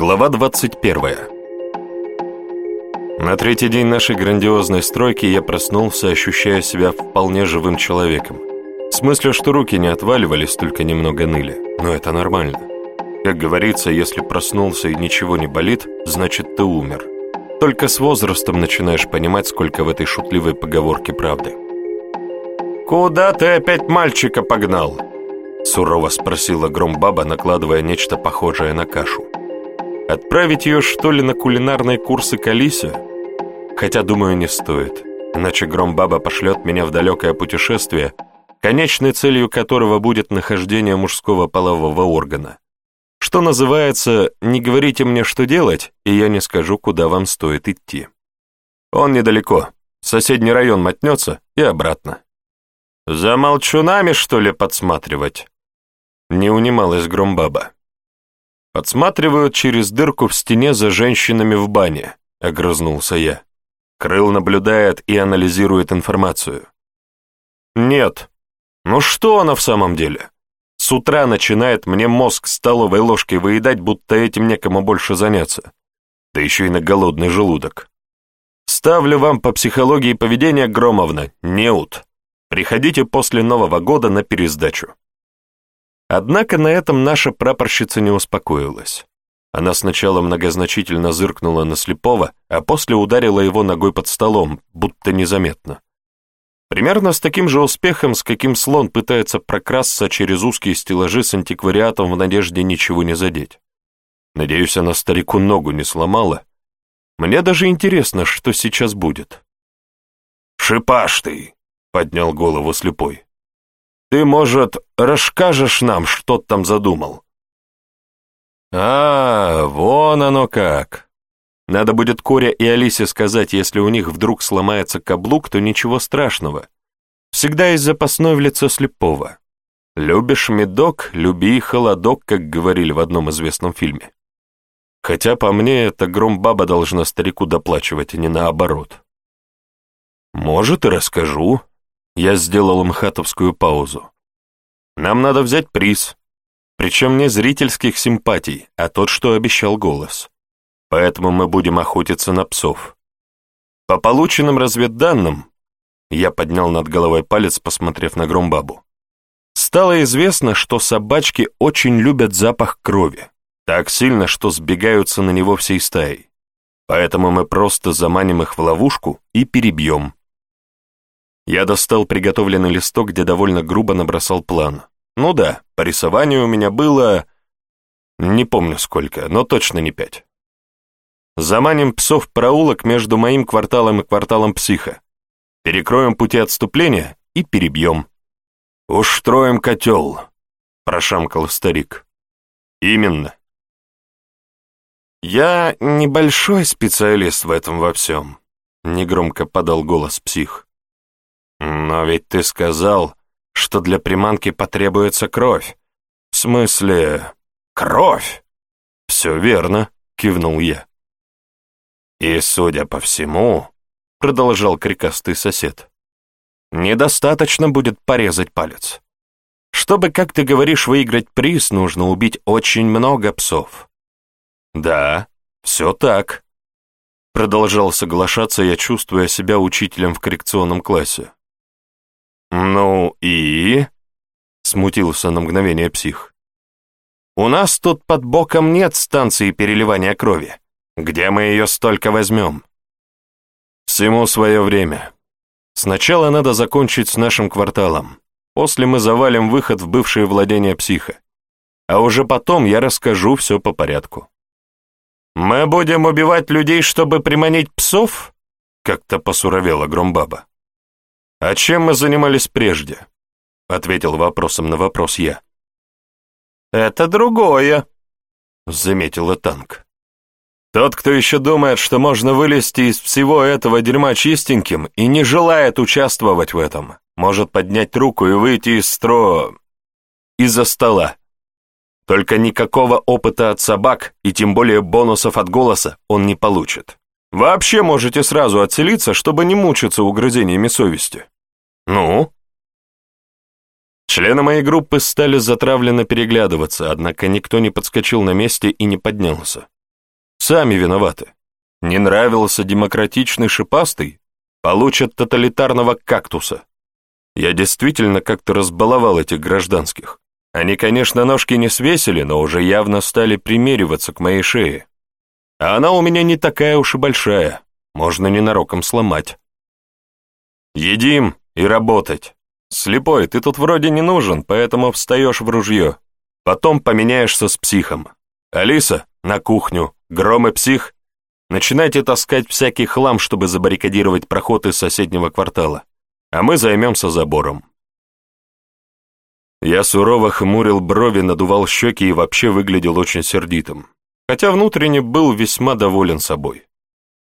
Глава 21. На третий день нашей грандиозной стройки я проснулся, ощущая себя вполне живым человеком. В смысле, что руки не отваливались, только немного ныли. Но это нормально. Как говорится, если проснулся и ничего не болит, значит ты умер. Только с возрастом начинаешь понимать, сколько в этой шутливой поговорке правды. «Куда ты опять мальчика погнал?» Сурово спросила Громбаба, накладывая нечто похожее на кашу. Отправить ее, что ли, на кулинарные курсы к Алисе? Хотя, думаю, не стоит. Иначе Громбаба пошлет меня в далекое путешествие, конечной целью которого будет нахождение мужского полового органа. Что называется, не говорите мне, что делать, и я не скажу, куда вам стоит идти. Он недалеко. Соседний район мотнется и обратно. «За молчунами, что ли, подсматривать?» Не унималась Громбаба. «Подсматривают через дырку в стене за женщинами в бане», — огрызнулся я. Крыл наблюдает и анализирует информацию. «Нет. Ну что она в самом деле? С утра начинает мне мозг столовой ложкой выедать, будто этим некому больше заняться. Да еще и на голодный желудок. Ставлю вам по психологии поведения Громовна, неут. Приходите после Нового года на пересдачу». Однако на этом наша прапорщица не успокоилась. Она сначала многозначительно зыркнула на слепого, а после ударила его ногой под столом, будто незаметно. Примерно с таким же успехом, с каким слон пытается прокрасться через узкие стеллажи с антиквариатом в надежде ничего не задеть. Надеюсь, она старику ногу не сломала. Мне даже интересно, что сейчас будет. «Шипаш ты!» — поднял голову слепой. Ты, может, расскажешь нам, что там задумал?» «А, вон оно как!» Надо будет Коре и Алисе сказать, если у них вдруг сломается каблук, то ничего страшного. Всегда есть запасной в лицо слепого. Любишь медок, люби и холодок, как говорили в одном известном фильме. Хотя, по мне, это гром-баба должна старику доплачивать, а не наоборот. Может, и расскажу, я сделал мхатовскую паузу. Нам надо взять приз. Причем не зрительских симпатий, а тот, что обещал голос. Поэтому мы будем охотиться на псов. По полученным разведданным, я поднял над головой палец, посмотрев на Громбабу, стало известно, что собачки очень любят запах крови, так сильно, что сбегаются на него всей стаей. Поэтому мы просто заманим их в ловушку и перебьем. Я достал приготовленный листок, где довольно грубо набросал план. Ну да, по рисованию у меня было... Не помню сколько, но точно не пять. Заманим псов в проулок между моим кварталом и кварталом психа. Перекроем пути отступления и перебьем. «Устроим котел», — прошамкал старик. «Именно». «Я небольшой специалист в этом во всем», — негромко подал голос псих. «Но ведь ты сказал, что для приманки потребуется кровь. В смысле, кровь?» «Все верно», — кивнул я. «И, судя по всему», — продолжал крикастый сосед, «недостаточно будет порезать палец. Чтобы, как ты говоришь, выиграть приз, нужно убить очень много псов». «Да, все так», — продолжал соглашаться я, чувствуя себя учителем в коррекционном классе. «Ну и?» — смутился на мгновение псих. «У нас тут под боком нет станции переливания крови. Где мы ее столько возьмем?» «Всему свое время. Сначала надо закончить с нашим кварталом. После мы завалим выход в бывшее владение психа. А уже потом я расскажу все по порядку». «Мы будем убивать людей, чтобы приманить псов?» — как-то посуровела Громбаба. «А чем мы занимались прежде?» — ответил вопросом на вопрос я. «Это другое», — заметила танк. «Тот, кто еще думает, что можно вылезти из всего этого дерьма чистеньким и не желает участвовать в этом, может поднять руку и выйти из стро... из-за стола. Только никакого опыта от собак и тем более бонусов от голоса он не получит. Вообще можете сразу отселиться, чтобы не мучиться угрызениями совести. Ну? Члены моей группы стали затравленно переглядываться, однако никто не подскочил на месте и не поднялся. сами виноваты. Не нравился демократичный шипастый? Получат тоталитарного кактуса. Я действительно как-то разбаловал этих гражданских. Они, конечно, ножки не свесили, но уже явно стали примериваться к моей шее. А она у меня не такая уж и большая, можно ненароком сломать. Едим и работать. Слепой, ты тут вроде не нужен, поэтому встаешь в ружье. Потом поменяешься с психом. Алиса, на кухню, гром и псих. Начинайте таскать всякий хлам, чтобы забаррикадировать проход из соседнего квартала. А мы займемся забором. Я сурово хмурил брови, надувал щеки и вообще выглядел очень сердитым, хотя внутренне был весьма доволен собой,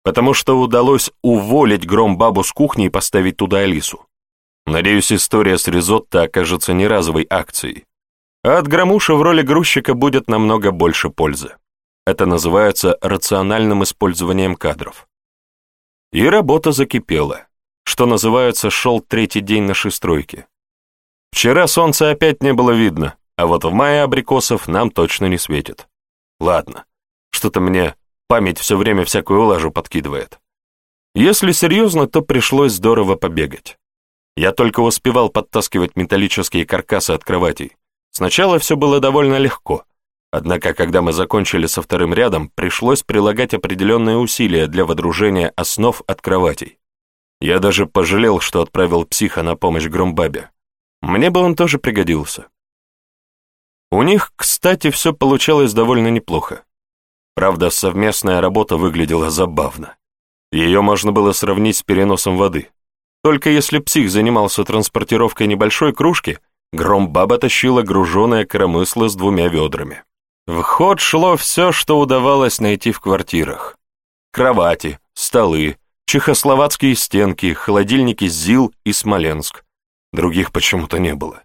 потому что удалось уволить гром-бабу с кухни и поставить туда Алису. Надеюсь, история с ризотто окажется не разовой акцией, а от громуша в роли грузчика будет намного больше пользы. Это называется рациональным использованием кадров. И работа закипела. Что называется, шел третий день нашей стройки. Вчера солнца опять не было видно, а вот в мае абрикосов нам точно не светит. Ладно, что-то мне память все время всякую лажу подкидывает. Если серьезно, то пришлось здорово побегать. Я только успевал подтаскивать металлические каркасы от кроватей. Сначала все было довольно легко, однако когда мы закончили со вторым рядом, пришлось прилагать определенные усилия для водружения основ от кроватей. Я даже пожалел, что отправил психа на помощь Громбабе. Мне бы он тоже пригодился. У них, кстати, все получалось довольно неплохо. Правда, совместная работа выглядела забавно. Ее можно было сравнить с переносом воды. Только если псих занимался транспортировкой небольшой кружки, Громбаба тащила груженое коромысло с двумя ведрами. В ход шло все, что удавалось найти в квартирах. Кровати, столы, чехословацкие стенки, холодильники ЗИЛ и Смоленск, других почему-то не было.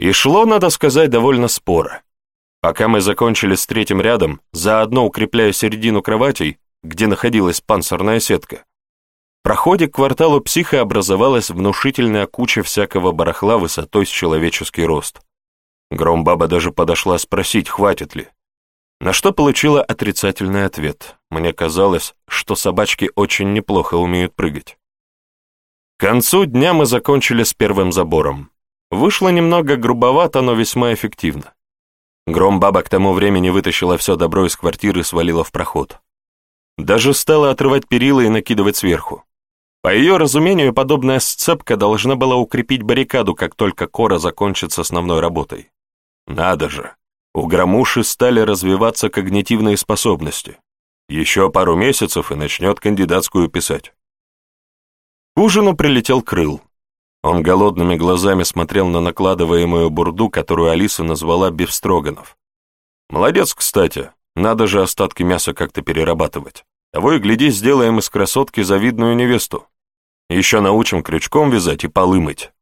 И шло, надо сказать, довольно споро. Пока мы закончили с третьим рядом, заодно укрепляя середину кроватей, где находилась панцирная сетка, в проходе к кварталу психа образовалась внушительная куча всякого барахла высотой с человеческий рост. Громбаба даже подошла спросить, хватит ли. На что получила отрицательный ответ. Мне казалось, что собачки очень неплохо умеют прыгать. К концу дня мы закончили с первым забором. Вышло немного грубовато, но весьма эффективно. Громбаба к тому времени вытащила все добро из квартиры и свалила в проход. Даже стала отрывать перила и накидывать сверху. По ее разумению, подобная сцепка должна была укрепить баррикаду, как только кора закончит с основной работой. Надо же, у Громуши стали развиваться когнитивные способности. Еще пару месяцев и начнет кандидатскую писать. К ужину прилетел Крыл. Он голодными глазами смотрел на накладываемую бурду, которую Алиса назвала бифстроганов. Молодец, кстати, надо же остатки мяса как-то перерабатывать. Того и гляди, сделаем из красотки завидную невесту. Еще научим крючком вязать и полы мыть.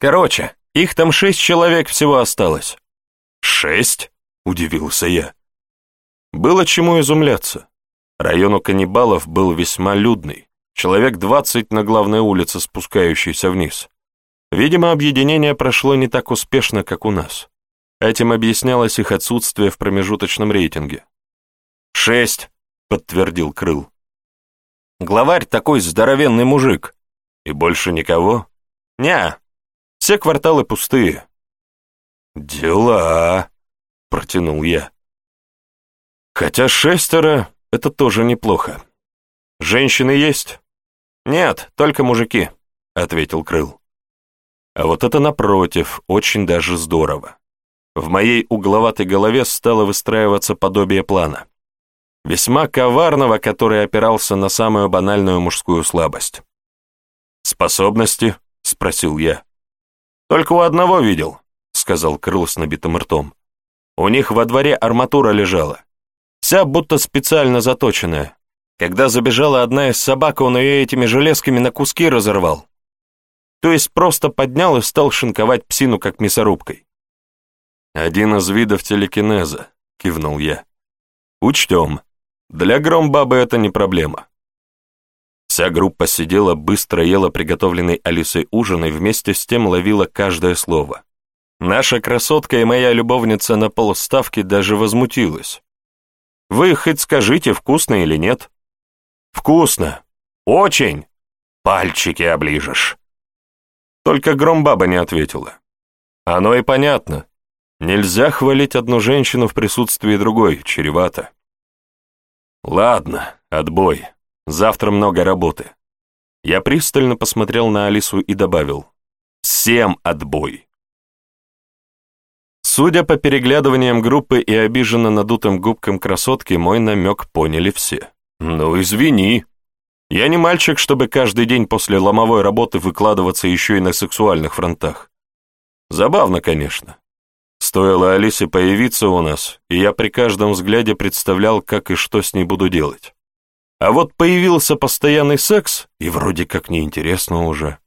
Короче, их там шесть человек всего осталось. Шесть? Удивился я. Было чему изумляться. Район у каннибалов был весьма людный. Человек двадцать на главной улице, спускающейся вниз. Видимо, объединение прошло не так успешно, как у нас. Этим объяснялось их отсутствие в промежуточном рейтинге. «Шесть», — подтвердил Крыл. «Главарь такой здоровенный мужик. И больше никого?» «Ня, все кварталы пустые». «Дела», — протянул я. «Хотя шестеро — это тоже неплохо. Женщины есть?» «Нет, только мужики», — ответил Крыл. А вот это, напротив, очень даже здорово. В моей угловатой голове стало выстраиваться подобие плана. Весьма коварного, который опирался на самую банальную мужскую слабость. «Способности?» — спросил я. «Только у одного видел», — сказал Крыл с набитым ртом. «У них во дворе арматура лежала. Вся будто специально заточенная, когда забежала одна из собак, он ее этими железками на куски разорвал. То есть просто поднял и стал шинковать псину, как мясорубкой. «Один из видов телекинеза», — кивнул я. «Учтем. Для громбабы это не проблема». Вся группа сидела, быстро ела приготовленный Алисой ужин и вместе с тем ловила каждое слово. Наша красотка и моя любовница на полставки даже возмутилась. Вы хоть скажите, вкусно или нет?» «Вкусно! Очень! Пальчики оближешь!» Только Громбаба не ответила. «Оно и понятно. Нельзя хвалить одну женщину в присутствии другой, чревато». «Ладно, отбой. Завтра много работы». Я пристально посмотрел на Алису и добавил. «Всем отбой!» Судя по переглядываниям группы и обиженно надутым губкам красотки, мой намек поняли все. «Ну, извини. Я не мальчик, чтобы каждый день после ломовой работы выкладываться еще и на сексуальных фронтах. Забавно, конечно. Стоило Алисе появиться у нас, и я при каждом взгляде представлял, как и что с ней буду делать. А вот появился постоянный секс, и вроде как неинтересно уже.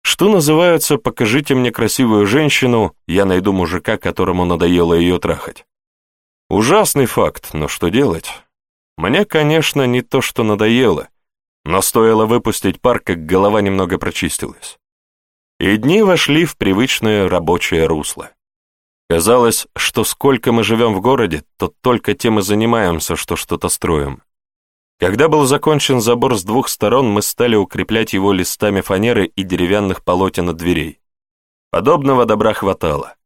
Что называется, покажите мне красивую женщину, я найду мужика, которому надоело ее трахать. Ужасный факт, но что делать? Мне, конечно, не то, что надоело, но стоило выпустить пар, как голова немного прочистилась. И дни вошли в привычное рабочее русло. Казалось, что сколько мы живем в городе, то только тем и занимаемся, что что-то строим. Когда был закончен забор с двух сторон, мы стали укреплять его листами фанеры и деревянных полотен от дверей. Подобного добра хватало.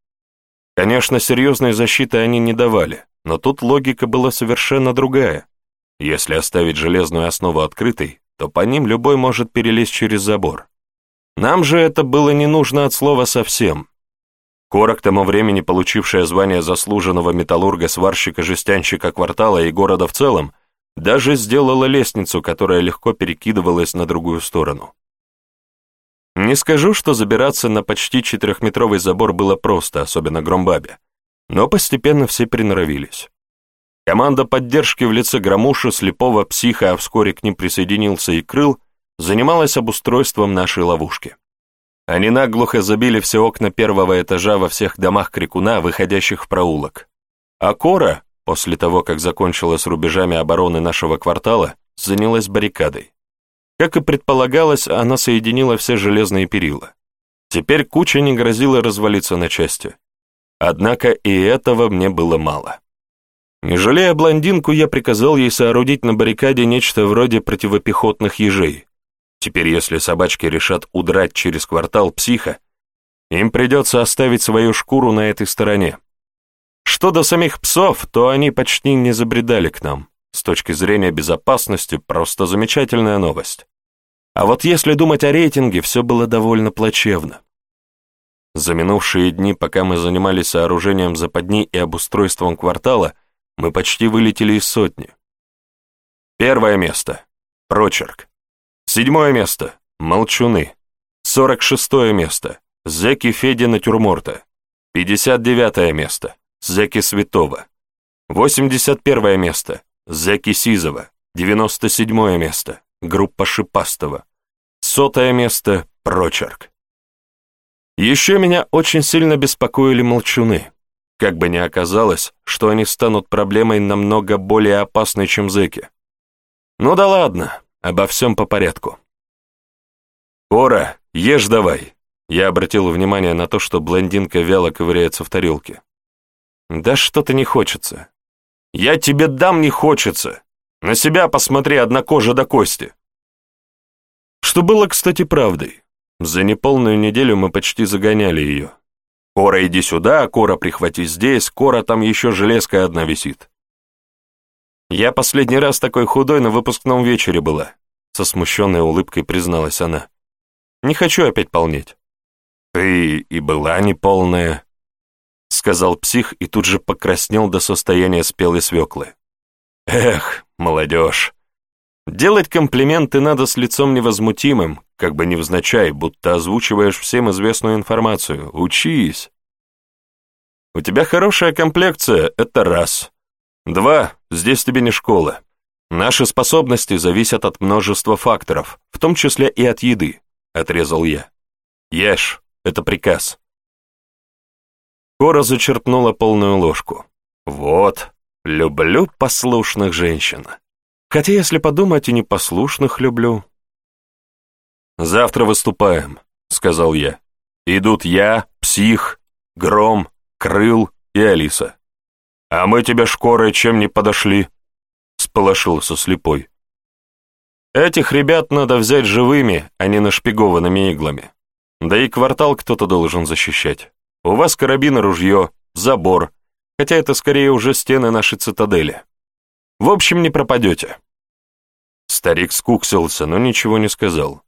Конечно, серьезной защиты они не давали, но тут логика была совершенно другая. Если оставить железную основу открытой, то по ним любой может перелезть через забор. Нам же это было не нужно от слова совсем. Кора, к тому времени получившая звание заслуженного металлурга-сварщика-жестянщика квартала и города в целом, даже сделала лестницу, которая легко перекидывалась на другую сторону. Не скажу, что забираться на почти четырехметровый забор было просто, особенно Громбабе, но постепенно все приноровились. Команда поддержки в лице Громуша, слепого психа, а вскоре к ним присоединился и Крыл, занималась обустройством нашей ловушки. Они наглухо забили все окна первого этажа во всех домах Крикуна, выходящих в проулок. А Кора, После того, как закончила с рубежами обороны нашего квартала, занялась баррикадой. Как и предполагалось, она соединила все железные перила. Теперь куча не грозила развалиться на части. Однако и этого мне было мало. Не жалея блондинку, я приказал ей соорудить на баррикаде нечто вроде противопехотных ежей. Теперь, если собачки решат удрать через квартал психа, им придется оставить свою шкуру на этой стороне. Что до самих псов, то они почти не забредали к нам. С точки зрения безопасности, просто замечательная новость. А вот если думать о рейтинге, все было довольно плачевно. За минувшие дни, пока мы занимались сооружением западни и обустройством квартала, мы почти вылетели из сотни. Первое место – прочерк. Седьмое место – молчуны. Сорок шестое место – зэки Феди натюрморта. Пятьдесят девятое место Зеки Святого. 81 место. Зеки Сизова. 97 место. Группа Шипастова. Сотое место. Прочерк. Еще меня очень сильно беспокоили молчуны. Как бы ни оказалось, что они станут проблемой намного более опасной, чем зэки. Ну да ладно, обо всем по порядку. «Кора, ешь давай!» Я обратил внимание на то, что блондинка вяло ковыряется в тарелке. Да что-то не хочется. Я тебе дам не хочется. На себя посмотри, одна кожа до кости. Что было, кстати, правдой. За неполную неделю мы почти загоняли ее. Кора, иди сюда, Кора, прихвати здесь, Кора, там еще железка одна висит. Я последний раз такой худой на выпускном вечере была, со смущенной улыбкой призналась она. Не хочу опять полнеть. Ты и была неполная, — сказал псих и тут же покраснел до состояния спелой свеклы. «Эх, молодежь! Делать комплименты надо с лицом невозмутимым, как бы невзначай, будто озвучиваешь всем известную информацию. Учись!» «У тебя хорошая комплекция, это раз. Два, здесь тебе не школа. Наши способности зависят от множества факторов, в том числе и от еды», — отрезал я. «Ешь, это приказ». Кора зачерпнула полную ложку. «Вот, люблю послушных женщин. Хотя, если подумать, и непослушных люблю». «Завтра выступаем», — сказал я. «Идут я, Псих, Гром, Крыл и Алиса. А мы тебе, Шкоры, чем не подошли?» — сполошился слепой. «Этих ребят надо взять живыми, а не нашпигованными иглами. Да и квартал кто-то должен защищать. У вас карабин и ружье, забор, хотя это скорее уже стены нашей цитадели. В общем, не пропадете». Старик скуксился, но ничего не сказал.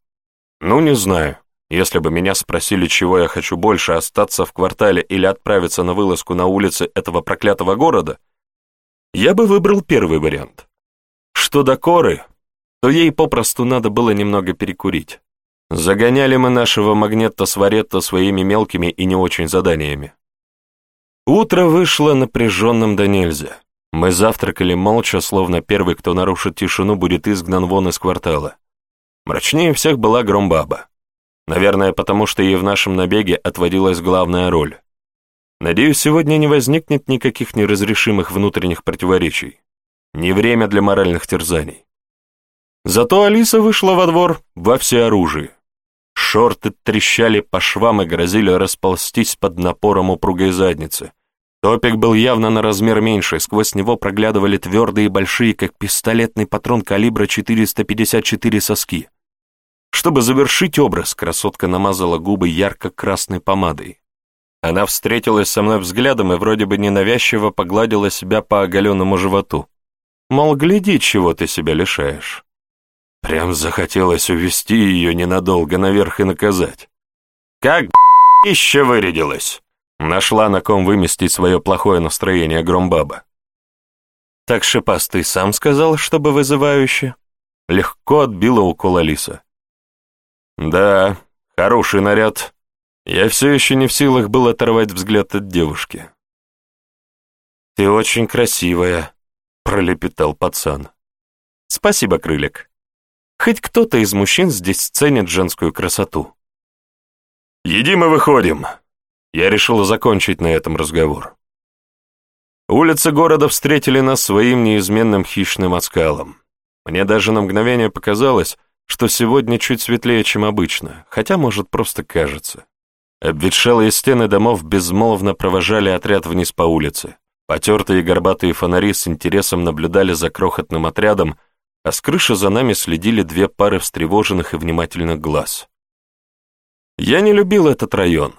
«Ну, не знаю. Если бы меня спросили, чего я хочу больше, остаться в квартале или отправиться на вылазку на улицы этого проклятого города, я бы выбрал первый вариант. Что до коры, то ей попросту надо было немного перекурить. Загоняли мы нашего магнета Сваретта своими мелкими и не очень заданиями. Утро вышло напряженным до нельзя. Мы завтракали молча, словно первый, кто нарушит тишину, будет изгнан вон из квартала. Мрачнее всех была Громбаба. Наверное, потому что ей в нашем набеге отводилась главная роль. Надеюсь, сегодня не возникнет никаких неразрешимых внутренних противоречий. Не время для моральных терзаний. Зато Алиса вышла во двор во всеоружии. Шорты трещали по швам и грозили расползтись под напором упругой задницы. Топик был явно на размер меньше, сквозь него проглядывали твердые и большие, как пистолетный патрон калибра 454 соски. Чтобы завершить образ, красотка намазала губы ярко-красной помадой. Она встретилась со мной взглядом и вроде бы ненавязчиво погладила себя по оголенному животу. Мол, гляди, чего ты себя лишаешь. Прям захотелось увести ее ненадолго наверх и наказать. Как еще вырядилась? Нашла на ком выместить свое плохое настроение Громбаба. Так шипастый сам сказал, чтобы вызывающе. Легко отбила укол Алиса. Да, хороший наряд. Я все еще не в силах был оторвать взгляд от девушки. «Ты очень красивая», — пролепетал пацан. «Спасибо, крылик. Хоть кто-то из мужчин здесь ценит женскую красоту». «Едим и выходим», я решил закончить на этом разговор. Улицы города встретили нас своим неизменным хищным оскалом. Мне даже на мгновение показалось, что сегодня чуть светлее, чем обычно, хотя, может, просто кажется. Обветшалые стены домов безмолвно провожали отряд вниз по улице. Потертые горбатые фонари с интересом наблюдали за крохотным отрядом, а с крыши за нами следили две пары встревоженных и внимательных глаз. Я не любил этот район.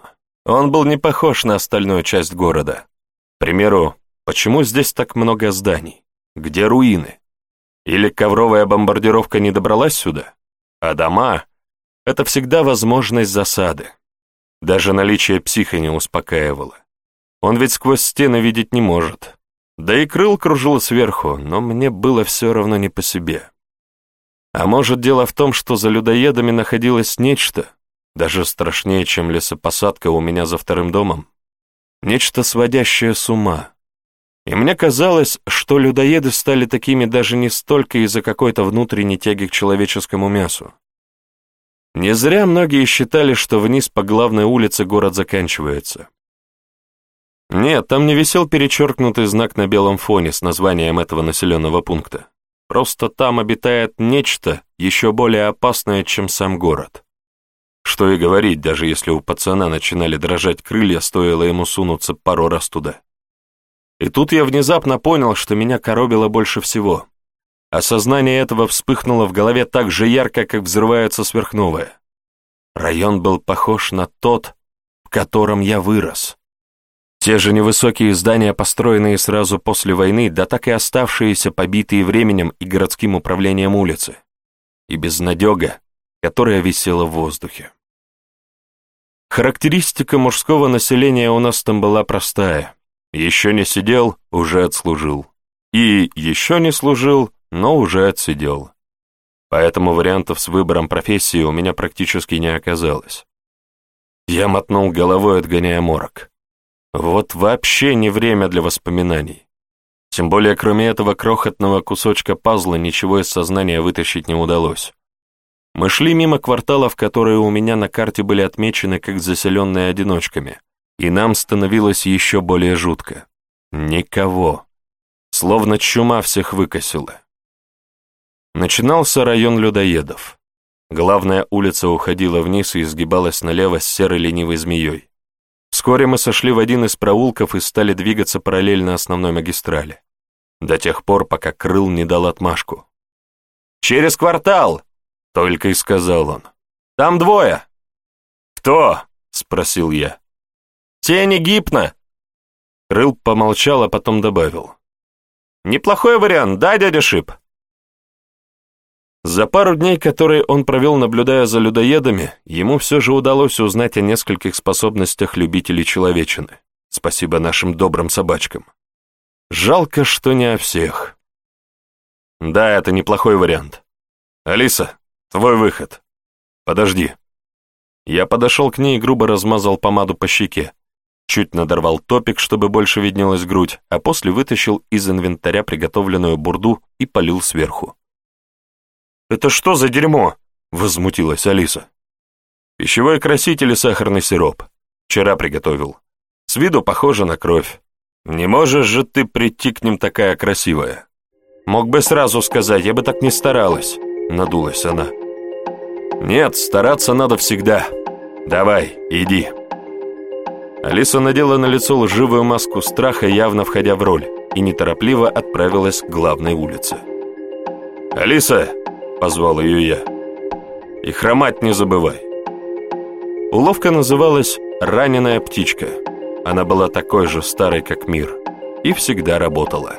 Он был не похож на остальную часть города. К примеру, почему здесь так много зданий? Где руины? Или ковровая бомбардировка не добралась сюда? А дома — это всегда возможность засады. Даже наличие психа не успокаивало. Он ведь сквозь стены видеть не может. Да и крыл кружил сверху, но мне было все равно не по себе. А может, дело в том, что за людоедами находилось нечто, даже страшнее, чем лесопосадка у меня за вторым домом. Нечто сводящее с ума. И мне казалось, что людоеды стали такими даже не столько из-за какой-то внутренней тяги к человеческому мясу. Не зря многие считали, что вниз по главной улице город заканчивается. Нет, там не висел перечеркнутый знак на белом фоне с названием этого населенного пункта. Просто там обитает нечто еще более опасное, чем сам город. Что и говорить, даже если у пацана начинали дрожать крылья, стоило ему сунуться пару раз туда. И тут я внезапно понял, что меня коробило больше всего. Осознание этого вспыхнуло в голове так же ярко, как взрывается сверхновая. Район был похож на тот, в котором я вырос. Те же невысокие здания, построенные сразу после войны, да так и оставшиеся побитые временем и городским управлением улицы. И безнадега, которая висела в воздухе. Характеристика мужского населения у нас там была простая. Еще не сидел, уже отслужил. И еще не служил, но уже отсидел. Поэтому вариантов с выбором профессии у меня практически не оказалось. Я мотнул головой, отгоняя морок. Вот вообще не время для воспоминаний. Тем более, кроме этого крохотного кусочка пазла, ничего из сознания вытащить не удалось. Мы шли мимо кварталов, которые у меня на карте были отмечены как заселенные одиночками, и нам становилось еще более жутко. Никого. Словно чума всех выкосила. Начинался район людоедов. Главная улица уходила вниз и изгибалась налево с серой ленивой змеей. Вскоре мы сошли в один из проулков и стали двигаться параллельно основной магистрали. до тех пор, пока Крыл не дал отмашку. «Через квартал!» — только и сказал он. «Там двое!» «Кто?» — спросил я. «Тени гипна!» Крыл помолчал, а потом добавил. «Неплохой вариант, да, дядя Шип?» За пару дней, которые он провел, наблюдая за людоедами, ему все же удалось узнать о нескольких способностях любителей человечины. Спасибо нашим добрым собачкам. Жалко, что не о всех. Да, это неплохой вариант. Алиса, твой выход. Подожди. Я подошел к ней и грубо размазал помаду по щеке. Чуть надорвал топик, чтобы больше виднелась грудь, а после вытащил из инвентаря приготовленную бурду и полил сверху. «Это что за дерьмо?» — возмутилась Алиса. «Пищевой краситель и сахарный сироп. Вчера приготовил. С виду похоже на кровь. Не можешь же ты прийти к ним такая красивая?» «Мог бы сразу сказать, я бы так не старалась», — надулась она. «Нет, стараться надо всегда. Давай, иди». Алиса надела на лицо лживую маску страха, явно входя в роль, и неторопливо отправилась к главной улице. «Алиса!» — позвал ее я. «И хромать не забывай». Уловка называлась «Раненая птичка». Она была такой же старой, как мир, и всегда работала.